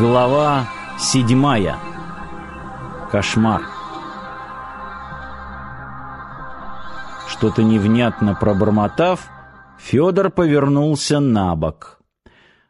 Глава седьмая. Кошмар. Что-то невнятно пробормотав, Федор повернулся на бок.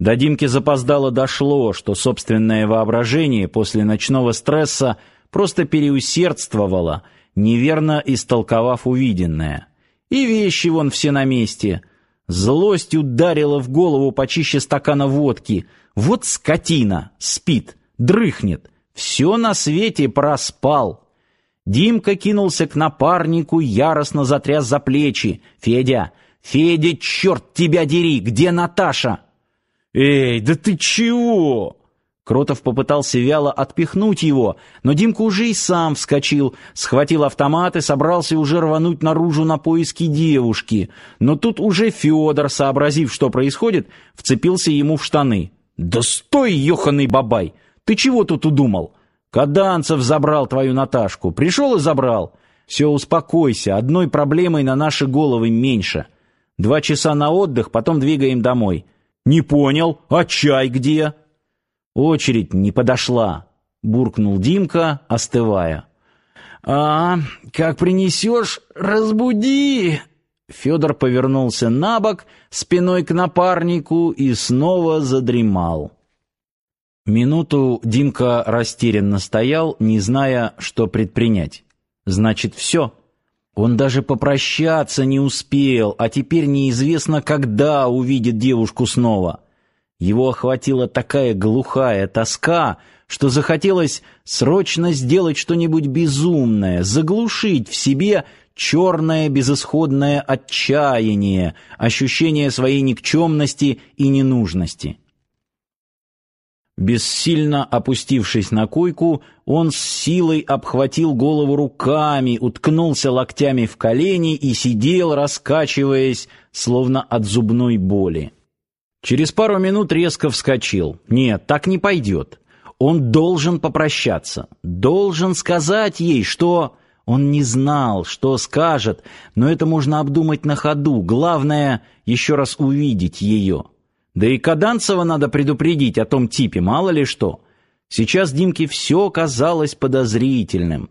До Димки запоздало дошло, что собственное воображение после ночного стресса просто переусердствовало, неверно истолковав увиденное. И вещи вон все на месте. Злость ударила в голову почище стакана водки — вот скотина, спит, дрыхнет, все на свете проспал. Димка кинулся к напарнику, яростно затряс за плечи. «Федя! Федя, черт тебя дери! Где Наташа?» «Эй, да ты чего?» Кротов попытался вяло отпихнуть его, но Димка уже и сам вскочил, схватил автомат и собрался уже рвануть наружу на поиски девушки. Но тут уже Федор, сообразив, что происходит, вцепился ему в штаны. «Да стой, ёханый бабай! Ты чего тут удумал? Каданцев забрал твою Наташку. Пришел и забрал. Все, успокойся, одной проблемой на наши головы меньше. Два часа на отдых, потом двигаем домой». «Не понял, а чай где?» «Очередь не подошла», — буркнул Димка, остывая. «А, как принесешь, разбуди!» Федор повернулся на бок, спиной к напарнику и снова задремал. Минуту Димка растерянно стоял, не зная, что предпринять. Значит, все. Он даже попрощаться не успел, а теперь неизвестно, когда увидит девушку снова. Его охватила такая глухая тоска, что захотелось срочно сделать что-нибудь безумное, заглушить в себе черное безысходное отчаяние, ощущение своей никчемности и ненужности. Бессильно опустившись на койку, он с силой обхватил голову руками, уткнулся локтями в колени и сидел, раскачиваясь, словно от зубной боли. Через пару минут резко вскочил. Нет, так не пойдет. Он должен попрощаться, должен сказать ей, что он не знал, что скажет, но это можно обдумать на ходу. Главное еще раз увидеть ее. Да и Каданцева надо предупредить о том типе, мало ли что. Сейчас Димке все казалось подозрительным.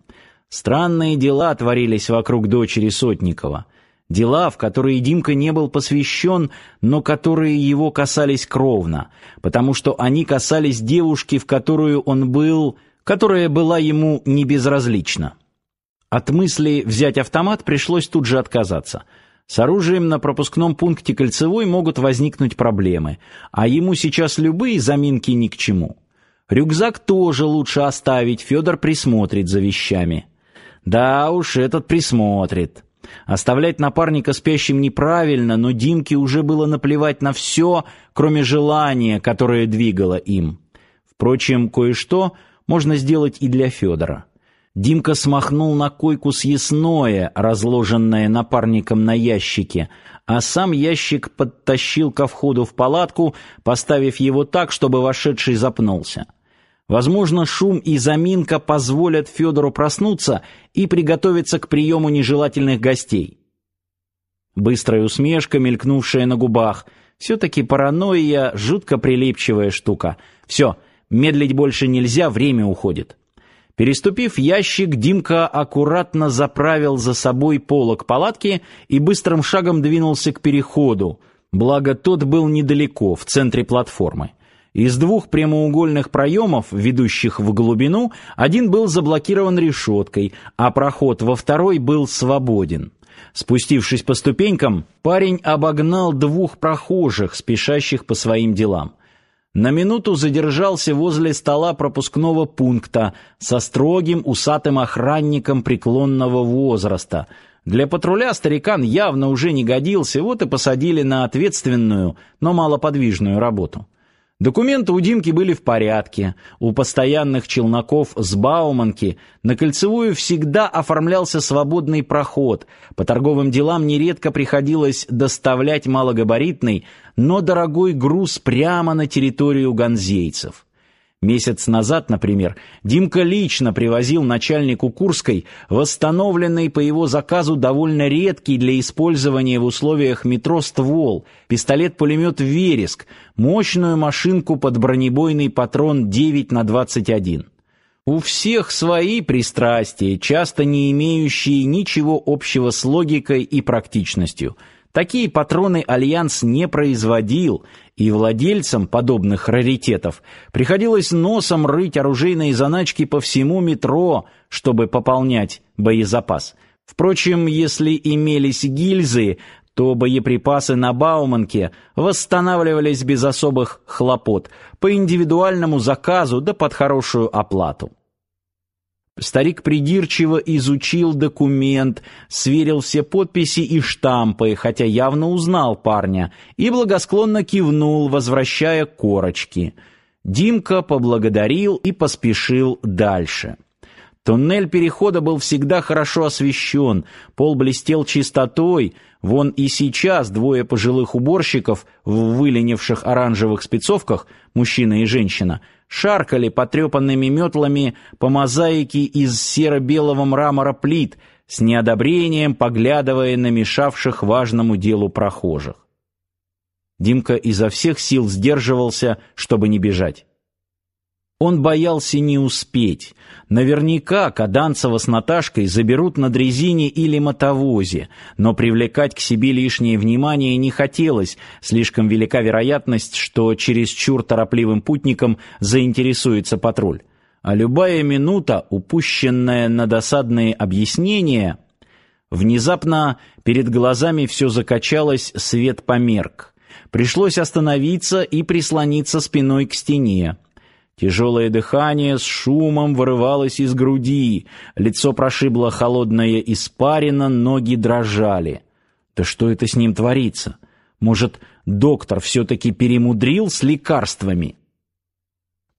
Странные дела творились вокруг дочери Сотникова. Дела, в которые Димка не был посвящен, но которые его касались кровно, потому что они касались девушки, в которую он был, которая была ему не безразлична. От мысли взять автомат пришлось тут же отказаться. С оружием на пропускном пункте Кольцевой могут возникнуть проблемы, а ему сейчас любые заминки ни к чему. Рюкзак тоже лучше оставить, Федор присмотрит за вещами. Да уж, этот присмотрит. Оставлять напарника спящим неправильно, но Димке уже было наплевать на все, кроме желания, которое двигало им. Впрочем, кое-что можно сделать и для Федора. Димка смахнул на койку съестное, разложенное напарником на ящике, а сам ящик подтащил ко входу в палатку, поставив его так, чтобы вошедший запнулся. Возможно, шум и заминка позволят Федору проснуться и приготовиться к приему нежелательных гостей. Быстрая усмешка, мелькнувшая на губах. Все-таки паранойя — жутко прилипчивая штука. Все, медлить больше нельзя, время уходит. Переступив ящик, Димка аккуратно заправил за собой полог палатки и быстрым шагом двинулся к переходу, благо тот был недалеко, в центре платформы. Из двух прямоугольных проемов, ведущих в глубину, один был заблокирован решеткой, а проход во второй был свободен. Спустившись по ступенькам, парень обогнал двух прохожих, спешащих по своим делам на минуту задержался возле стола пропускного пункта со строгим усатым охранником преклонного возраста. Для патруля старикан явно уже не годился, вот и посадили на ответственную, но малоподвижную работу. Документы у Димки были в порядке. У постоянных челноков с Бауманки на Кольцевую всегда оформлялся свободный проход. По торговым делам нередко приходилось доставлять малогабаритный, но дорогой груз прямо на территорию ганзейцев. Месяц назад, например, Димка лично привозил начальнику Курской восстановленный по его заказу довольно редкий для использования в условиях метро ствол, пистолет-пулемет «Вереск», мощную машинку под бронебойный патрон 9 на 21. У всех свои пристрастия, часто не имеющие ничего общего с логикой и практичностью – Такие патроны Альянс не производил, и владельцам подобных раритетов приходилось носом рыть оружейные заначки по всему метро, чтобы пополнять боезапас. Впрочем, если имелись гильзы, то боеприпасы на Бауманке восстанавливались без особых хлопот, по индивидуальному заказу да под хорошую оплату. Старик придирчиво изучил документ, сверил все подписи и штампы, хотя явно узнал парня, и благосклонно кивнул, возвращая корочки. Димка поблагодарил и поспешил дальше. Туннель перехода был всегда хорошо освещен, пол блестел чистотой, вон и сейчас двое пожилых уборщиков в выленивших оранжевых спецовках, мужчина и женщина, шаркали потрепанными метлами по мозаике из серо-белого мрамора плит, с неодобрением поглядывая на мешавших важному делу прохожих. Димка изо всех сил сдерживался, чтобы не бежать. Он боялся не успеть. Наверняка Каданцева с Наташкой заберут на дрезине или мотовозе, но привлекать к себе лишнее внимание не хотелось, слишком велика вероятность, что через чур торопливым путникам заинтересуется патруль. А любая минута, упущенная на досадные объяснения... Внезапно перед глазами все закачалось, свет померк. Пришлось остановиться и прислониться спиной к стене. Тяжелое дыхание с шумом вырывалось из груди, лицо прошибло холодная испарина, ноги дрожали. Да что это с ним творится? Может, доктор все-таки перемудрил с лекарствами?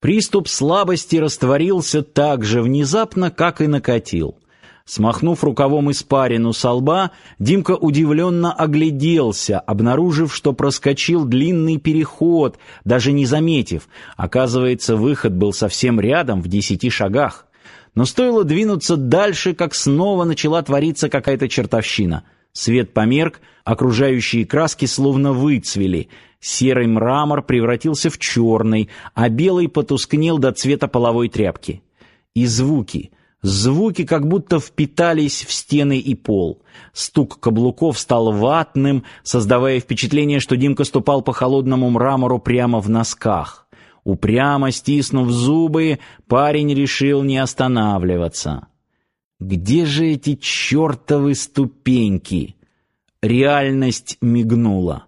Приступ слабости растворился так же внезапно, как и накатил. Смахнув рукавом испарину со лба, Димка удивленно огляделся, обнаружив, что проскочил длинный переход, даже не заметив. Оказывается, выход был совсем рядом, в десяти шагах. Но стоило двинуться дальше, как снова начала твориться какая-то чертовщина. Свет померк, окружающие краски словно выцвели. Серый мрамор превратился в черный, а белый потускнел до цвета половой тряпки. И звуки — Звуки как будто впитались в стены и пол. Стук каблуков стал ватным, создавая впечатление, что Димка ступал по холодному мрамору прямо в носках. Упрямо стиснув зубы, парень решил не останавливаться. Где же эти чертовы ступеньки? Реальность мигнула.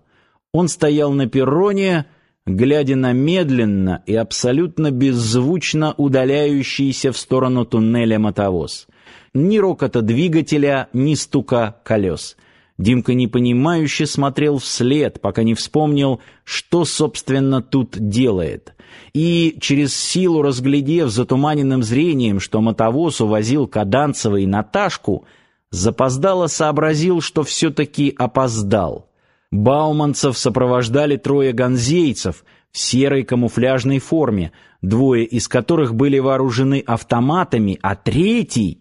Он стоял на перроне, глядя на медленно и абсолютно беззвучно удаляющийся в сторону туннеля мотовоз. Ни рокота двигателя, ни стука колес. Димка непонимающе смотрел вслед, пока не вспомнил, что, собственно, тут делает. И, через силу разглядев затуманенным зрением, что мотовоз увозил Каданцева и Наташку, запоздало сообразил, что все-таки опоздал. Бауманцев сопровождали трое ганзейцев в серой камуфляжной форме, двое из которых были вооружены автоматами, а третий,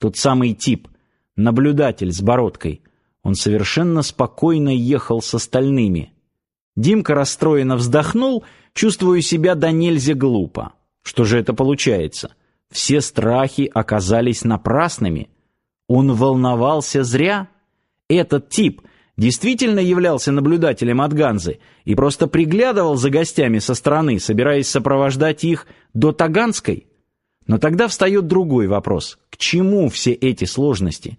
тот самый тип, наблюдатель с бородкой, он совершенно спокойно ехал с остальными. Димка расстроенно вздохнул, чувствуя себя до нельзя глупо. Что же это получается? Все страхи оказались напрасными. Он волновался зря. Этот тип — действительно являлся наблюдателем от Ганзы и просто приглядывал за гостями со стороны, собираясь сопровождать их до Таганской? Но тогда встает другой вопрос. К чему все эти сложности?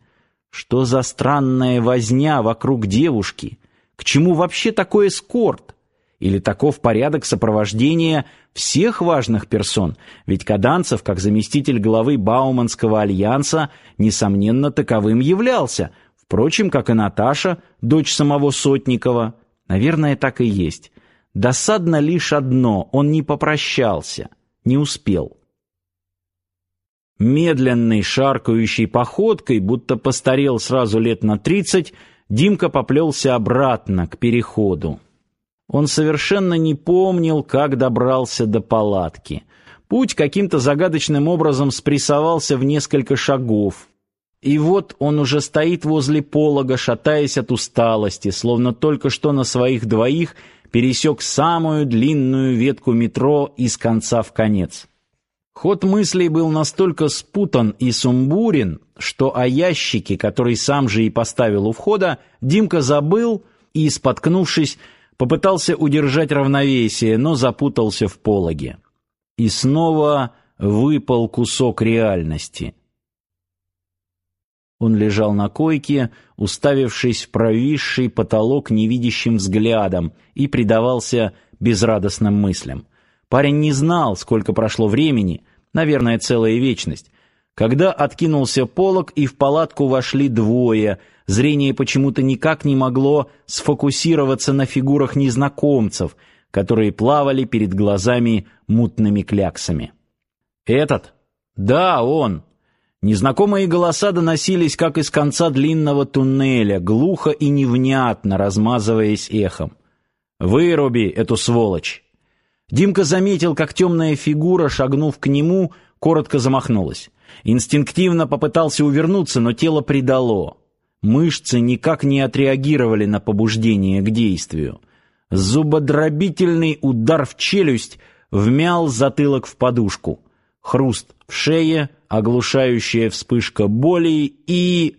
Что за странная возня вокруг девушки? К чему вообще такой эскорт? Или таков порядок сопровождения всех важных персон? Ведь Каданцев, как заместитель главы Бауманского альянса, несомненно, таковым являлся. Впрочем, как и Наташа, дочь самого Сотникова. Наверное, так и есть. Досадно лишь одно — он не попрощался, не успел. Медленной, шаркающей походкой, будто постарел сразу лет на тридцать, Димка поплелся обратно, к переходу. Он совершенно не помнил, как добрался до палатки. Путь каким-то загадочным образом спрессовался в несколько шагов. И вот он уже стоит возле полога, шатаясь от усталости, словно только что на своих двоих пересек самую длинную ветку метро из конца в конец. Ход мыслей был настолько спутан и сумбурен, что о ящике, который сам же и поставил у входа, Димка забыл и, споткнувшись, попытался удержать равновесие, но запутался в пологе. И снова выпал кусок реальности. Он лежал на койке, уставившись в провисший потолок невидящим взглядом, и предавался безрадостным мыслям. Парень не знал, сколько прошло времени, наверное, целая вечность, когда откинулся полог и в палатку вошли двое. Зрение почему-то никак не могло сфокусироваться на фигурах незнакомцев, которые плавали перед глазами мутными кляксами. Этот? Да, он. Незнакомые голоса доносились как из конца длинного туннеля, глухо и невнятно размазываясь эхом. Выруби эту сволочь. Димка заметил, как темная фигура, шагнув к нему, коротко замахнулась. Инстинктивно попытался увернуться, но тело предало. Мышцы никак не отреагировали на побуждение к действию. Зубодробительный удар в челюсть вмял затылок в подушку. Хруст в шее, оглушающая вспышка боли и...